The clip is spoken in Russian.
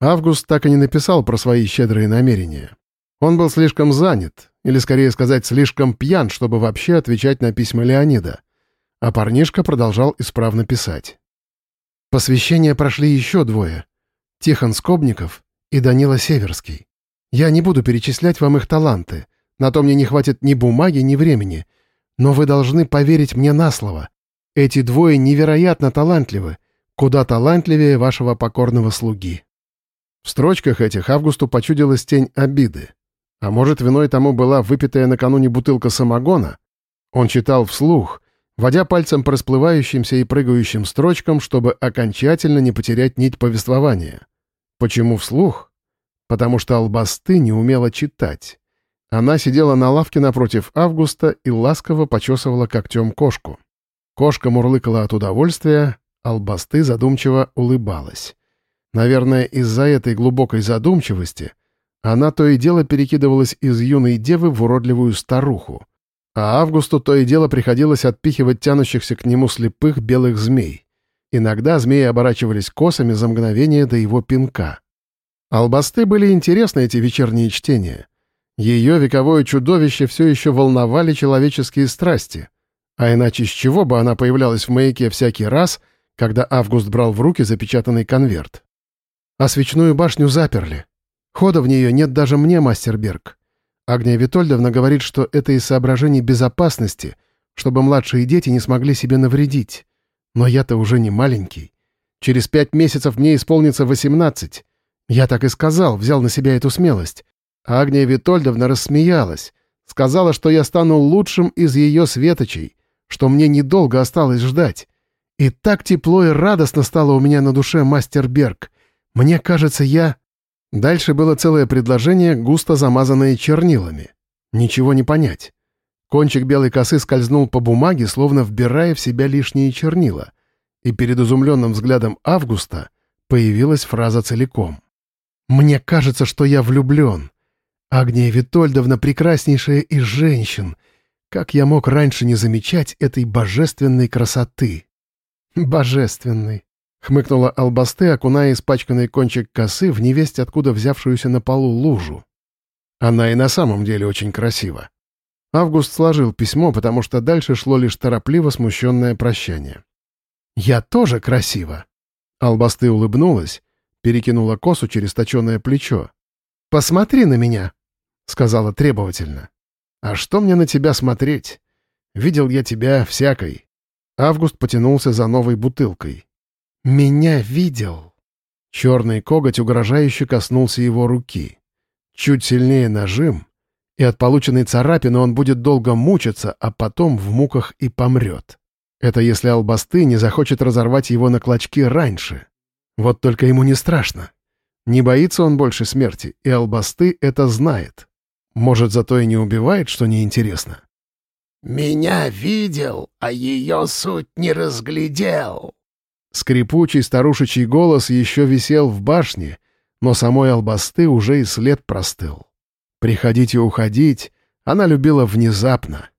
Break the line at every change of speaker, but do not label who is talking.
Август так и не написал про свои щедрые намерения. Он был слишком занят, или, скорее сказать, слишком пьян, чтобы вообще отвечать на письма Леонида. А парнишка продолжал исправно писать. Посвящение прошли еще двое. Тихон Скобников и Данила Северский. Я не буду перечислять вам их таланты. На то мне не хватит ни бумаги, ни времени. Но вы должны поверить мне на слово. Эти двое невероятно талантливы. Куда талантливее вашего покорного слуги. В строчках этих Августу почудилась тень обиды. А может, виной тому была выпитая накануне бутылка самогона? Он читал вслух, водя пальцем по расплывающимся и прыгающим строчкам, чтобы окончательно не потерять нить повествования. Почему вслух? Потому что Албасты не умела читать. Она сидела на лавке напротив Августа и ласково почесывала когтем кошку. Кошка мурлыкала от удовольствия, Албасты задумчиво улыбалась. Наверное, из-за этой глубокой задумчивости она то и дело перекидывалась из юной девы в уродливую старуху, а Августу то и дело приходилось отпихивать тянущихся к нему слепых белых змей. Иногда змеи оборачивались косами за мгновение до его пинка. Албасты были интересны эти вечерние чтения. Ее вековое чудовище все еще волновали человеческие страсти. А иначе с чего бы она появлялась в маяке всякий раз, когда Август брал в руки запечатанный конверт? А свечную башню заперли. Хода в нее нет даже мне, мастер Берг. Агния Витольдовна говорит, что это из соображений безопасности, чтобы младшие дети не смогли себе навредить. Но я-то уже не маленький. Через пять месяцев мне исполнится восемнадцать. Я так и сказал, взял на себя эту смелость. А Агния Витольдовна рассмеялась. Сказала, что я стану лучшим из ее светочей, что мне недолго осталось ждать. И так тепло и радостно стало у меня на душе, мастер Берг. Мне кажется, я...» Дальше было целое предложение, густо замазанное чернилами. Ничего не понять. Кончик белой косы скользнул по бумаге, словно вбирая в себя лишние чернила. И перед изумленным взглядом Августа появилась фраза целиком. «Мне кажется, что я влюблен. Агния Витольдовна прекраснейшая из женщин. Как я мог раньше не замечать этой божественной красоты?» «Божественной», Хмыкнула Албасте, окуная испачканный кончик косы в невесть, откуда взявшуюся на полу лужу. Она и на самом деле очень красива. Август сложил письмо, потому что дальше шло лишь торопливо смущенное прощание. «Я тоже красива!» Албасты улыбнулась, перекинула косу через точенное плечо. «Посмотри на меня!» — сказала требовательно. «А что мне на тебя смотреть? Видел я тебя всякой». Август потянулся за новой бутылкой. «Меня видел!» Черный коготь угрожающе коснулся его руки. Чуть сильнее нажим, и от полученной царапины он будет долго мучиться, а потом в муках и помрет. Это если Албасты не захочет разорвать его на клочки раньше. Вот только ему не страшно. Не боится он больше смерти, и Албасты это знает. Может, зато и не убивает, что неинтересно.
«Меня видел, а ее суть не разглядел»,
Скрипучий старушечий голос еще висел в башне, но самой Албасты уже и след простыл. Приходить и уходить она любила внезапно,